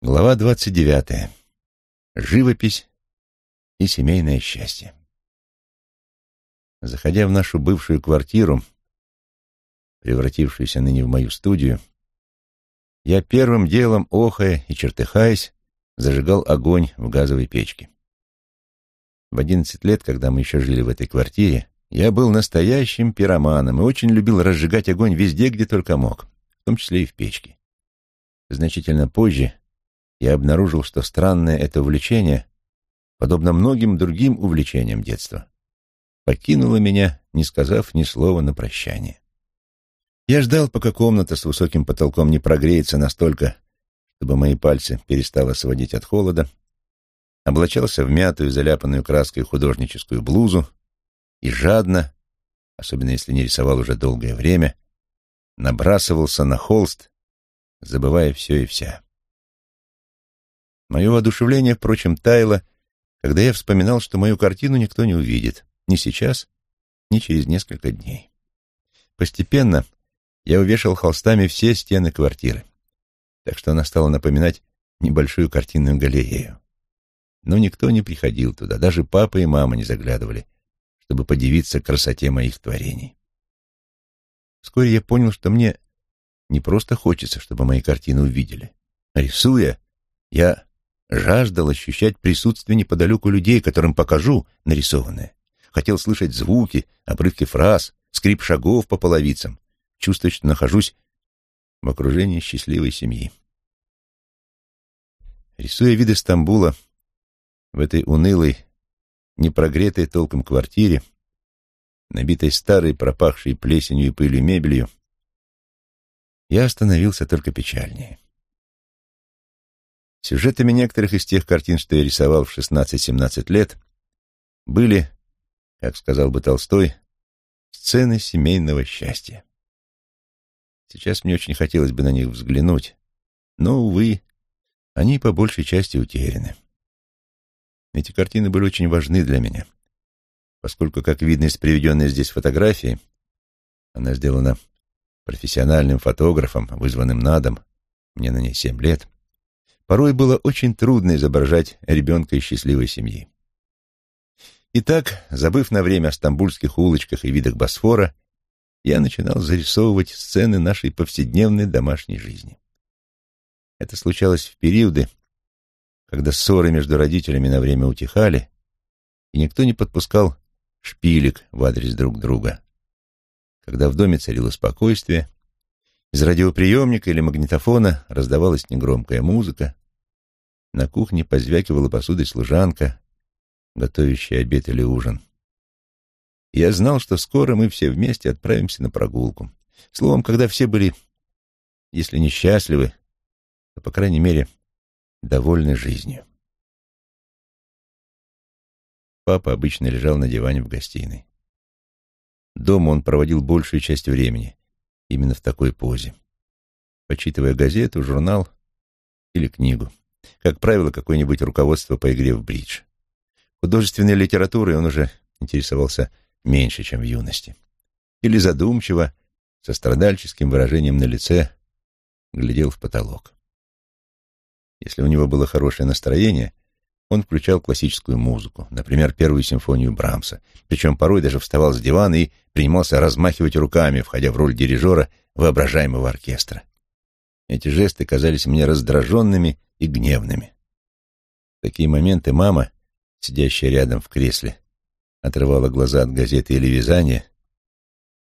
Глава двадцать девятая. Живопись и семейное счастье. Заходя в нашу бывшую квартиру, превратившуюся ныне в мою студию, я первым делом, охая и чертыхаясь, зажигал огонь в газовой печке. В одиннадцать лет, когда мы еще жили в этой квартире, я был настоящим пироманом и очень любил разжигать огонь везде, где только мог, в том числе и в печке. Значительно позже я обнаружил, что странное это увлечение, подобно многим другим увлечениям детства, покинуло меня, не сказав ни слова на прощание. Я ждал, пока комната с высоким потолком не прогреется настолько, чтобы мои пальцы перестало сводить от холода, облачался в мятую, заляпанную краской художническую блузу и жадно, особенно если не рисовал уже долгое время, набрасывался на холст, забывая все и вся. Мое воодушевление, впрочем, таяло, когда я вспоминал, что мою картину никто не увидит, ни сейчас, ни через несколько дней. Постепенно я увешал холстами все стены квартиры, так что она стала напоминать небольшую картинную галерею. Но никто не приходил туда, даже папа и мама не заглядывали, чтобы подивиться красоте моих творений. Вскоре я понял, что мне не просто хочется, чтобы мои картины увидели. Рисуя, я жаждал ощущать присутствие неподалеку людей, которым покажу нарисованное. Хотел слышать звуки, обрывки фраз, скрип шагов по половицам, чувствовать, что нахожусь в окружении счастливой семьи. Рисуя виды Стамбула в этой унылой, непрогретой толком квартире, набитой старой, пропахшей плесенью и пылью мебелью, я остановился только печальнее. Сюжетами некоторых из тех картин, что я рисовал в 16-17 лет, были, как сказал бы Толстой, сцены семейного счастья. Сейчас мне очень хотелось бы на них взглянуть, но, увы, они по большей части утеряны. Эти картины были очень важны для меня, поскольку, как видно из приведенной здесь фотографии, она сделана профессиональным фотографом, вызванным на дом, мне на ней семь лет, порой было очень трудно изображать ребенка из счастливой семьи. Итак, забыв на время о стамбульских улочках и видах Босфора, я начинал зарисовывать сцены нашей повседневной домашней жизни. Это случалось в периоды, когда ссоры между родителями на время утихали, и никто не подпускал шпилек в адрес друг друга. Когда в доме царило спокойствие, из радиоприемника или магнитофона раздавалась негромкая музыка, на кухне позвякивала посудой служанка, готовящая обед или ужин. Я знал, что скоро мы все вместе отправимся на прогулку. Словом, когда все были, если не счастливы, то, по крайней мере, довольны жизнью. Папа обычно лежал на диване в гостиной. Дома он проводил большую часть времени именно в такой позе, почитывая газету, журнал или книгу. Как правило, какое-нибудь руководство по игре в бридж. Художественной литературой он уже интересовался меньше, чем в юности. Или задумчиво, со страдальческим выражением на лице, глядел в потолок. Если у него было хорошее настроение, он включал классическую музыку, например, первую симфонию Брамса, причем порой даже вставал с дивана и принимался размахивать руками, входя в роль дирижера воображаемого оркестра. Эти жесты казались мне раздраженными и гневными. В такие моменты мама, сидящая рядом в кресле, отрывала глаза от газеты или вязания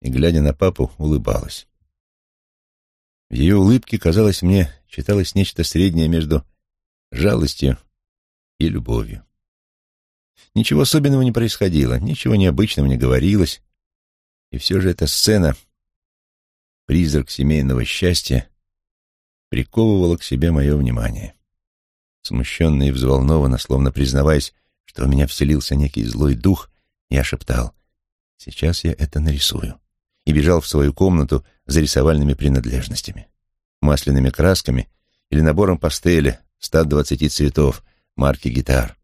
и, глядя на папу, улыбалась. В ее улыбке, казалось мне, читалось нечто среднее между жалостью и любовью. Ничего особенного не происходило, ничего необычного не говорилось, и все же эта сцена, призрак семейного счастья, приковывала к себе мое внимание. Смущенно и взволнованно, словно признаваясь, что у меня вселился некий злой дух, я шептал «Сейчас я это нарисую» и бежал в свою комнату за рисовальными принадлежностями, масляными красками или набором пастели 120 цветов марки «Гитар»,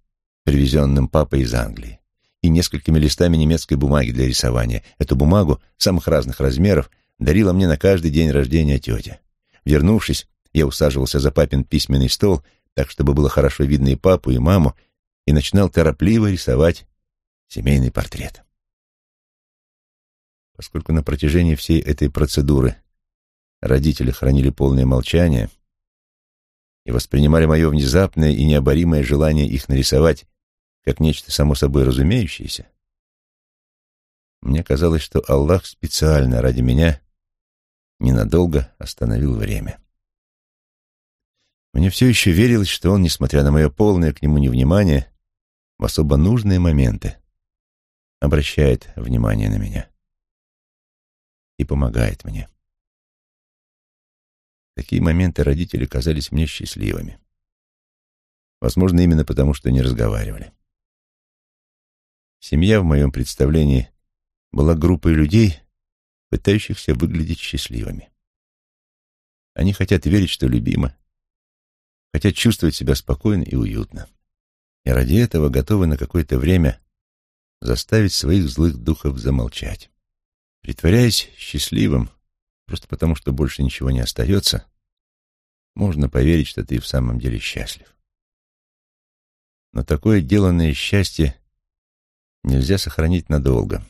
привезенным папой из Англии, и несколькими листами немецкой бумаги для рисования. Эту бумагу самых разных размеров дарила мне на каждый день рождения тетя. Вернувшись, я усаживался за папин письменный стол, так чтобы было хорошо видно и папу, и маму, и начинал торопливо рисовать семейный портрет. Поскольку на протяжении всей этой процедуры родители хранили полное молчание и воспринимали мое внезапное и необоримое желание их нарисовать как нечто само собой разумеющееся, мне казалось, что Аллах специально ради меня ненадолго остановил время. Мне все еще верилось, что он, несмотря на мое полное к нему невнимание, в особо нужные моменты обращает внимание на меня и помогает мне. Такие моменты родители казались мне счастливыми. Возможно, именно потому, что не разговаривали. Семья в моем представлении была группой людей, пытающихся выглядеть счастливыми. Они хотят верить, что любимы, хотят чувствовать себя спокойно и уютно. И ради этого готовы на какое-то время заставить своих злых духов замолчать. Притворяясь счастливым, просто потому что больше ничего не остается, можно поверить, что ты в самом деле счастлив. Но такое деланное счастье нельзя сохранить надолго.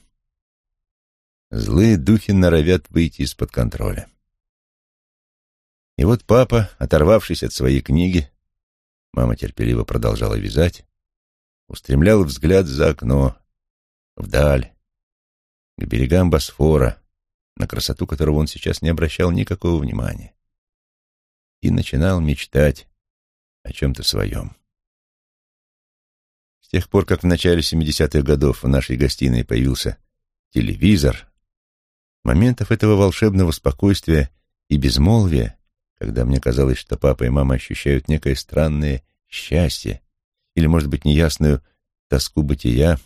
Злые духи норовят выйти из-под контроля. И вот папа, оторвавшись от своей книги, мама терпеливо продолжала вязать, устремлял взгляд за окно, вдаль, к берегам Босфора, на красоту которого он сейчас не обращал никакого внимания, и начинал мечтать о чем-то своем. С тех пор, как в начале 70-х годов в нашей гостиной появился телевизор, Моментов этого волшебного спокойствия и безмолвия, когда мне казалось, что папа и мама ощущают некое странное счастье или, может быть, неясную тоску бытия,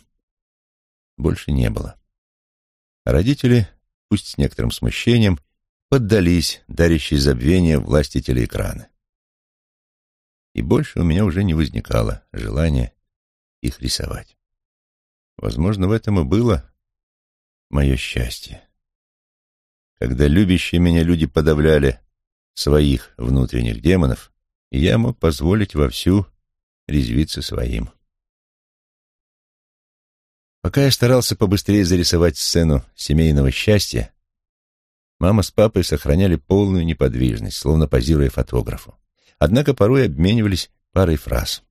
больше не было. А родители, пусть с некоторым смущением, поддались дарящей забвение власти телеэкрана. И больше у меня уже не возникало желания их рисовать. Возможно, в этом и было мое счастье когда любящие меня люди подавляли своих внутренних демонов, и я мог позволить вовсю резвиться своим. Пока я старался побыстрее зарисовать сцену семейного счастья, мама с папой сохраняли полную неподвижность, словно позируя фотографу. Однако порой обменивались парой фраз.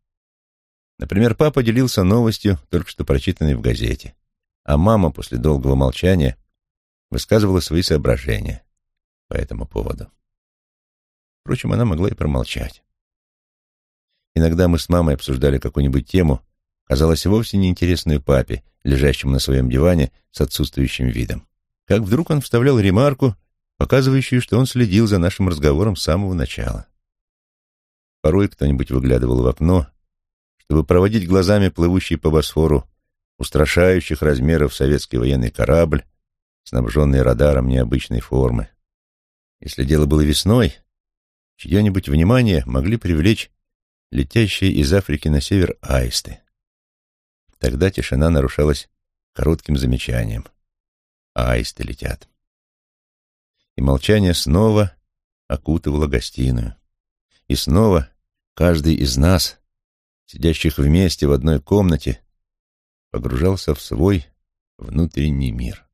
Например, папа делился новостью, только что прочитанной в газете, а мама после долгого молчания высказывала свои соображения по этому поводу. Впрочем, она могла и промолчать. Иногда мы с мамой обсуждали какую-нибудь тему, казалось, вовсе неинтересную папе, лежащему на своем диване с отсутствующим видом. Как вдруг он вставлял ремарку, показывающую, что он следил за нашим разговором с самого начала. Порой кто-нибудь выглядывал в окно, чтобы проводить глазами плывущий по Босфору устрашающих размеров советский военный корабль, снабженный радаром необычной формы. Если дело было весной, чье-нибудь внимание могли привлечь летящие из Африки на север аисты. Тогда тишина нарушалась коротким замечанием. аисты летят. И молчание снова окутывало гостиную. И снова каждый из нас, сидящих вместе в одной комнате, погружался в свой внутренний мир.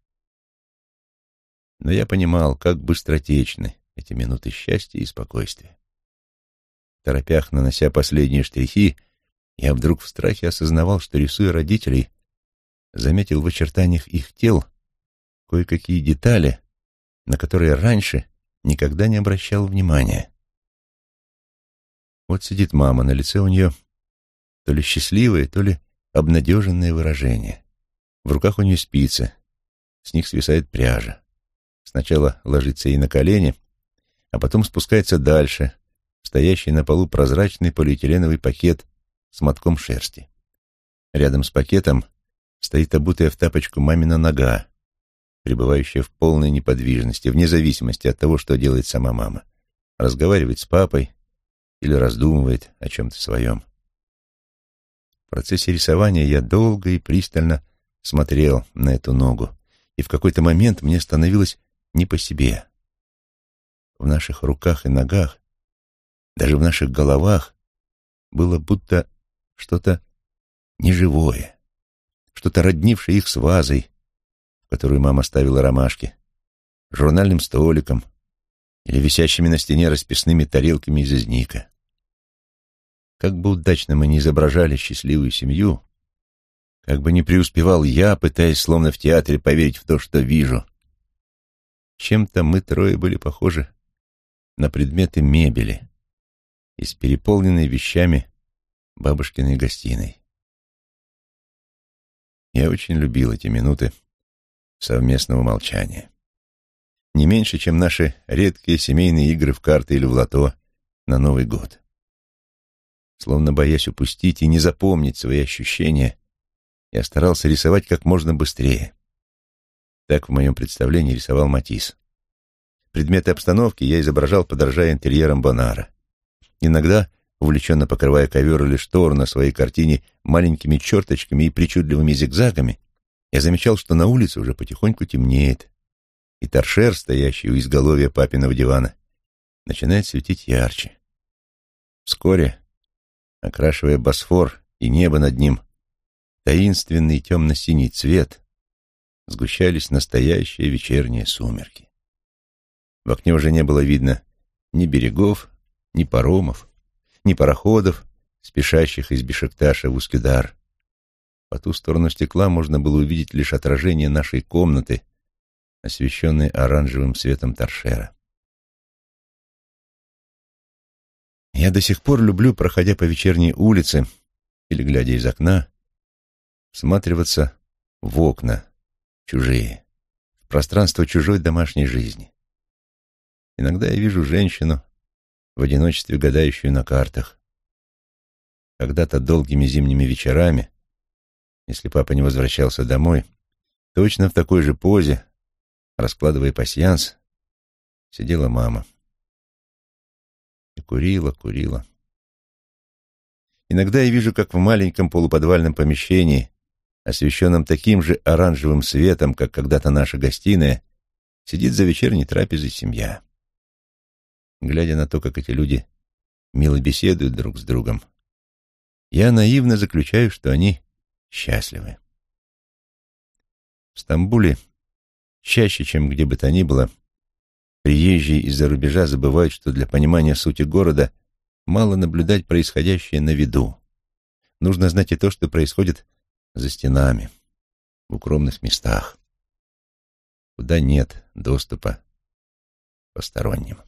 Но я понимал, как быстротечны эти минуты счастья и спокойствия. В торопях, нанося последние штрихи, я вдруг в страхе осознавал, что, рисуя родителей, заметил в очертаниях их тел кое-какие детали, на которые раньше никогда не обращал внимания. Вот сидит мама, на лице у нее то ли счастливое, то ли обнадеженное выражение. В руках у нее спицы, с них свисает пряжа. Сначала ложится ей на колени, а потом спускается дальше, стоящий на полу прозрачный полиэтиленовый пакет с мотком шерсти. Рядом с пакетом стоит обутая в тапочку мамина нога, пребывающая в полной неподвижности, вне зависимости от того, что делает сама мама. Разговаривает с папой или раздумывает о чем-то своем. В процессе рисования я долго и пристально смотрел на эту ногу, и в какой-то момент мне становилось не по себе. В наших руках и ногах, даже в наших головах было будто что-то неживое, что-то роднившее их с вазой, в которую мама ставила ромашки, журнальным столиком или висящими на стене расписными тарелками из изника. Как бы удачно мы ни изображали счастливую семью, как бы не преуспевал я, пытаясь, словно в театре, поверить в то, что вижу, чем-то мы трое были похожи на предметы мебели из переполненной вещами бабушкиной гостиной. Я очень любил эти минуты совместного молчания. Не меньше, чем наши редкие семейные игры в карты или в лото на Новый год. Словно боясь упустить и не запомнить свои ощущения, я старался рисовать как можно быстрее. Так в моем представлении рисовал Матисс. Предметы обстановки я изображал, подражая интерьерам Бонара. Иногда, увлеченно покрывая ковер или штору на своей картине маленькими черточками и причудливыми зигзагами, я замечал, что на улице уже потихоньку темнеет, и торшер, стоящий у изголовья папиного дивана, начинает светить ярче. Вскоре, окрашивая Босфор и небо над ним, таинственный темно-синий цвет, сгущались настоящие вечерние сумерки. В окне уже не было видно ни берегов, ни паромов, ни пароходов, спешащих из Бешекташа в Ускюдар. По ту сторону стекла можно было увидеть лишь отражение нашей комнаты, освещенной оранжевым светом торшера. Я до сих пор люблю, проходя по вечерней улице или глядя из окна, всматриваться в окна чужие, в пространство чужой домашней жизни. Иногда я вижу женщину, в одиночестве гадающую на картах. Когда-то долгими зимними вечерами, если папа не возвращался домой, точно в такой же позе, раскладывая пасьянс, сидела мама. И курила, курила. Иногда я вижу, как в маленьком полуподвальном помещении, освещенном таким же оранжевым светом, как когда-то наша гостиная, сидит за вечерней трапезой семья. Глядя на то, как эти люди мило беседуют друг с другом, я наивно заключаю, что они счастливы. В Стамбуле чаще, чем где бы то ни было, приезжие из-за рубежа забывают, что для понимания сути города мало наблюдать происходящее на виду. Нужно знать и то, что происходит за стенами, в укромных местах, куда нет доступа посторонним.